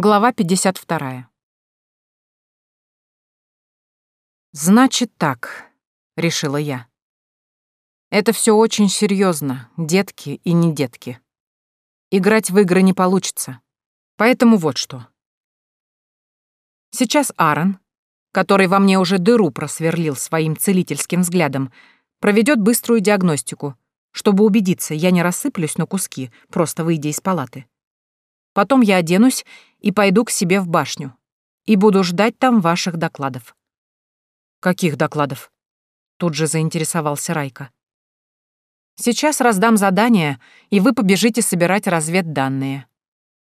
Глава 52. «Значит так», — решила я. «Это все очень серьезно, детки и не детки. Играть в игры не получится. Поэтому вот что. Сейчас Аарон, который во мне уже дыру просверлил своим целительским взглядом, проведет быструю диагностику, чтобы убедиться, я не рассыплюсь на куски, просто выйдя из палаты. Потом я оденусь и пойду к себе в башню. И буду ждать там ваших докладов». «Каких докладов?» Тут же заинтересовался Райка. «Сейчас раздам задание, и вы побежите собирать разведданные.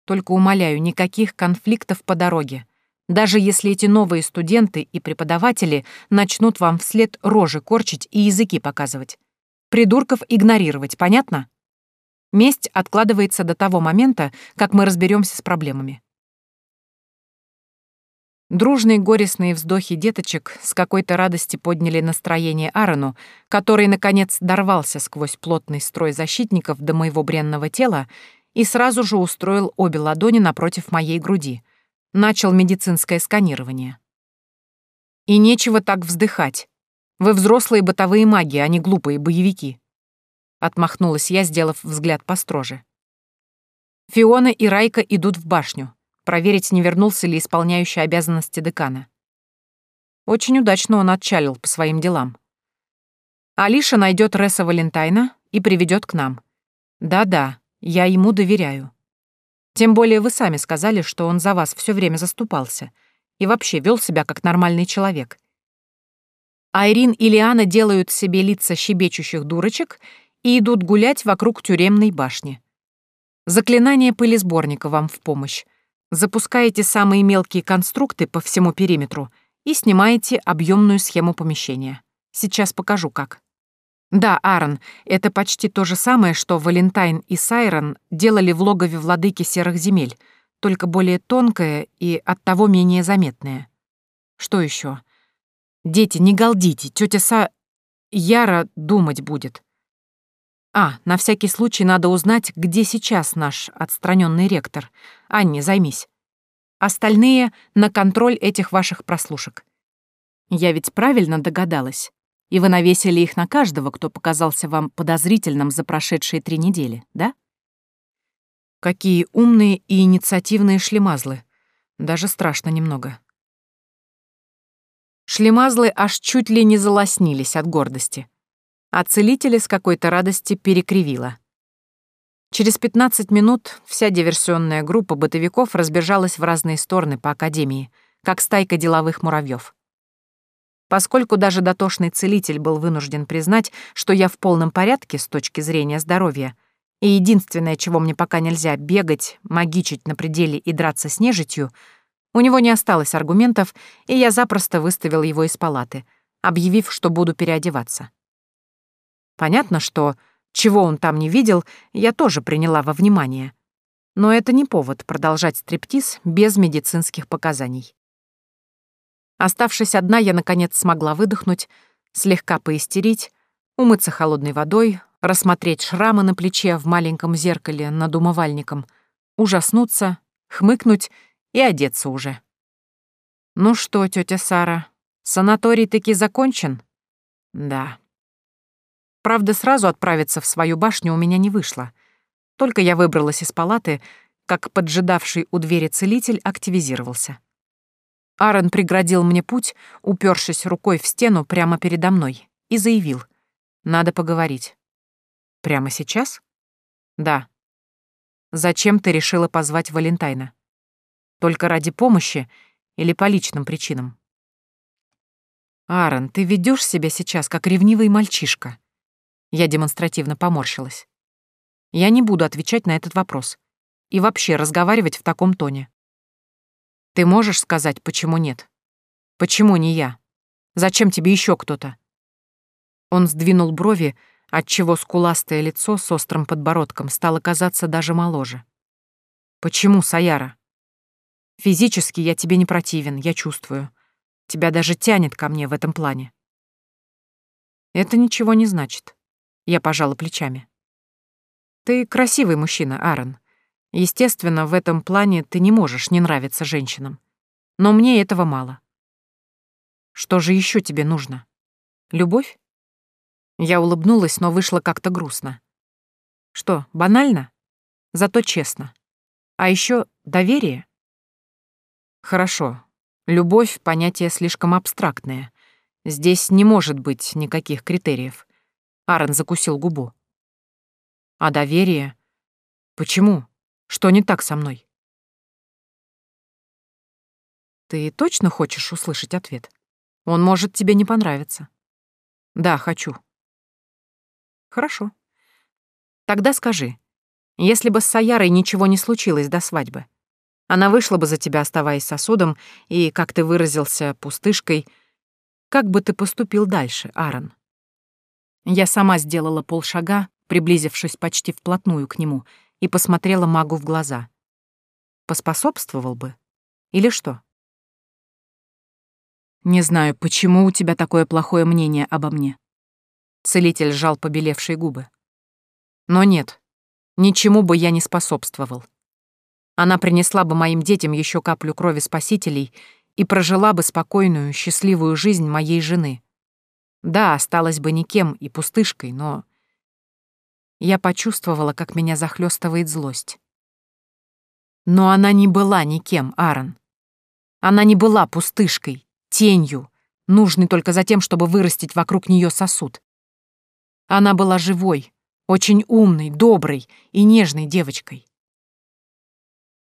Только умоляю, никаких конфликтов по дороге. Даже если эти новые студенты и преподаватели начнут вам вслед рожи корчить и языки показывать. Придурков игнорировать, понятно?» Месть откладывается до того момента, как мы разберемся с проблемами. Дружные горестные вздохи деточек с какой-то радости подняли настроение Аарону, который, наконец, дорвался сквозь плотный строй защитников до моего бренного тела и сразу же устроил обе ладони напротив моей груди. Начал медицинское сканирование. И нечего так вздыхать. Вы взрослые бытовые маги, а не глупые боевики. Отмахнулась я, сделав взгляд построже. Фиона и Райка идут в башню. Проверить, не вернулся ли исполняющий обязанности декана. Очень удачно он отчалил по своим делам. Алиша найдет Ресса Валентайна и приведет к нам. Да-да, я ему доверяю. Тем более вы сами сказали, что он за вас все время заступался и вообще вел себя как нормальный человек. Айрин и Лиана делают себе лица щебечущих дурочек и идут гулять вокруг тюремной башни. Заклинание пылесборника вам в помощь. Запускаете самые мелкие конструкты по всему периметру и снимаете объемную схему помещения. Сейчас покажу, как. Да, Аарон, это почти то же самое, что Валентайн и Сайрон делали в логове владыки серых земель, только более тонкое и оттого менее заметное. Что еще? Дети, не галдите, тетя Са... Яра думать будет. А, на всякий случай надо узнать, где сейчас наш отстраненный ректор. Анне, займись. Остальные — на контроль этих ваших прослушек. Я ведь правильно догадалась. И вы навесили их на каждого, кто показался вам подозрительным за прошедшие три недели, да? Какие умные и инициативные шлемазлы. Даже страшно немного. Шлемазлы аж чуть ли не залоснились от гордости а целителя с какой-то радости перекривила. Через 15 минут вся диверсионная группа бытовиков разбежалась в разные стороны по академии, как стайка деловых муравьев. Поскольку даже дотошный целитель был вынужден признать, что я в полном порядке с точки зрения здоровья, и единственное, чего мне пока нельзя, бегать, магичить на пределе и драться с нежитью, у него не осталось аргументов, и я запросто выставил его из палаты, объявив, что буду переодеваться. Понятно, что чего он там не видел, я тоже приняла во внимание. Но это не повод продолжать стриптиз без медицинских показаний. Оставшись одна, я, наконец, смогла выдохнуть, слегка поистерить, умыться холодной водой, рассмотреть шрамы на плече в маленьком зеркале над умывальником, ужаснуться, хмыкнуть и одеться уже. «Ну что, тетя Сара, санаторий таки закончен?» «Да». Правда, сразу отправиться в свою башню у меня не вышло. Только я выбралась из палаты, как поджидавший у двери целитель активизировался. Аарон преградил мне путь, упершись рукой в стену прямо передо мной, и заявил. «Надо поговорить». «Прямо сейчас?» «Да». «Зачем ты решила позвать Валентайна? Только ради помощи или по личным причинам?» «Аарон, ты ведешь себя сейчас как ревнивый мальчишка», я демонстративно поморщилась. Я не буду отвечать на этот вопрос. И вообще разговаривать в таком тоне. Ты можешь сказать, почему нет? Почему не я? Зачем тебе еще кто-то? Он сдвинул брови, отчего скуластое лицо с острым подбородком стало казаться даже моложе. Почему, Саяра? Физически я тебе не противен, я чувствую. Тебя даже тянет ко мне в этом плане. Это ничего не значит. Я пожала плечами. «Ты красивый мужчина, Аарон. Естественно, в этом плане ты не можешь не нравиться женщинам. Но мне этого мало. Что же еще тебе нужно? Любовь? Я улыбнулась, но вышло как-то грустно. Что, банально? Зато честно. А еще доверие? Хорошо. Любовь — понятие слишком абстрактное. Здесь не может быть никаких критериев. Аарон закусил губу. А доверие? Почему? Что не так со мной? Ты точно хочешь услышать ответ? Он может тебе не понравиться. Да, хочу. Хорошо. Тогда скажи, если бы с Саярой ничего не случилось до свадьбы, она вышла бы за тебя, оставаясь сосудом, и, как ты выразился, пустышкой, как бы ты поступил дальше, Аарон? Я сама сделала полшага, приблизившись почти вплотную к нему, и посмотрела магу в глаза. Поспособствовал бы? Или что? Не знаю, почему у тебя такое плохое мнение обо мне. Целитель сжал побелевшие губы. Но нет, ничему бы я не способствовал. Она принесла бы моим детям еще каплю крови спасителей и прожила бы спокойную, счастливую жизнь моей жены. Да, осталась бы никем и пустышкой, но я почувствовала, как меня захлестывает злость. Но она не была никем, Аарон. Она не была пустышкой, тенью, нужной только за тем, чтобы вырастить вокруг нее сосуд. Она была живой, очень умной, доброй и нежной девочкой.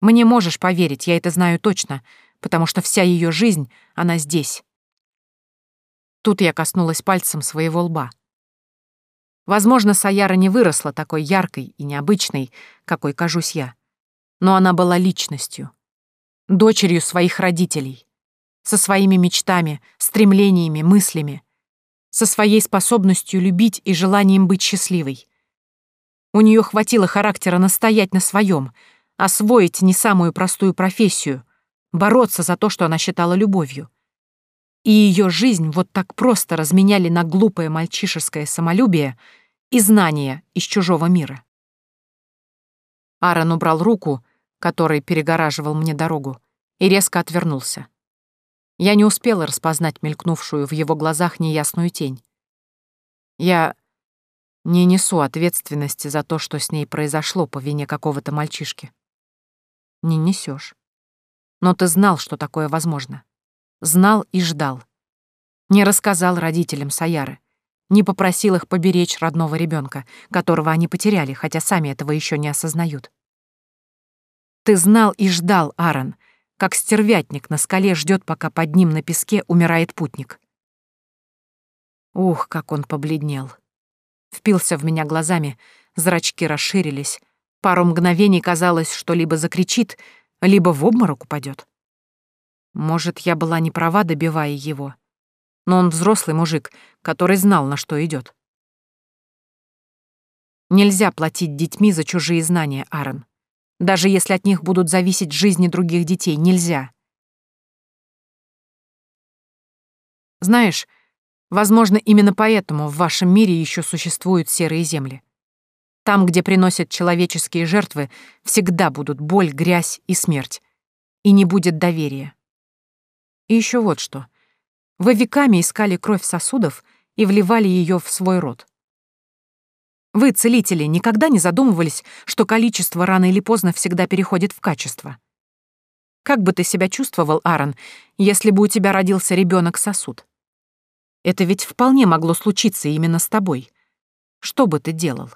Мне можешь поверить, я это знаю точно, потому что вся ее жизнь, она здесь. Тут я коснулась пальцем своего лба. Возможно, Саяра не выросла такой яркой и необычной, какой кажусь я. Но она была личностью. Дочерью своих родителей. Со своими мечтами, стремлениями, мыслями. Со своей способностью любить и желанием быть счастливой. У нее хватило характера настоять на своем, освоить не самую простую профессию, бороться за то, что она считала любовью. И ее жизнь вот так просто разменяли на глупое мальчишеское самолюбие и знания из чужого мира. Аарон убрал руку, которой перегораживал мне дорогу, и резко отвернулся. Я не успела распознать мелькнувшую в его глазах неясную тень. Я не несу ответственности за то, что с ней произошло по вине какого-то мальчишки. Не несешь. Но ты знал, что такое возможно. Знал и ждал. Не рассказал родителям Саяры. Не попросил их поберечь родного ребенка, которого они потеряли, хотя сами этого еще не осознают. Ты знал и ждал, Аарон, как стервятник на скале ждет, пока под ним на песке умирает путник. Ух, как он побледнел. Впился в меня глазами, зрачки расширились. Пару мгновений казалось, что либо закричит, либо в обморок упадет. Может, я была не права, добивая его. Но он взрослый мужик, который знал, на что идет. Нельзя платить детьми за чужие знания, Аарон. Даже если от них будут зависеть жизни других детей, нельзя. Знаешь, возможно, именно поэтому в вашем мире еще существуют серые земли. Там, где приносят человеческие жертвы, всегда будут боль, грязь и смерть. И не будет доверия. И еще вот что. Вы веками искали кровь сосудов и вливали ее в свой рот. Вы, целители, никогда не задумывались, что количество рано или поздно всегда переходит в качество? Как бы ты себя чувствовал, Аарон, если бы у тебя родился ребенок сосуд? Это ведь вполне могло случиться именно с тобой. Что бы ты делал?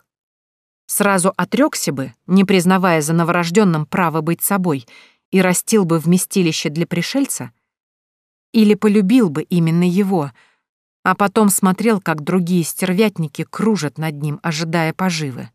Сразу отрекся бы, не признавая за новорожденным право быть собой, и растил бы вместилище для пришельца — или полюбил бы именно его, а потом смотрел, как другие стервятники кружат над ним, ожидая поживы.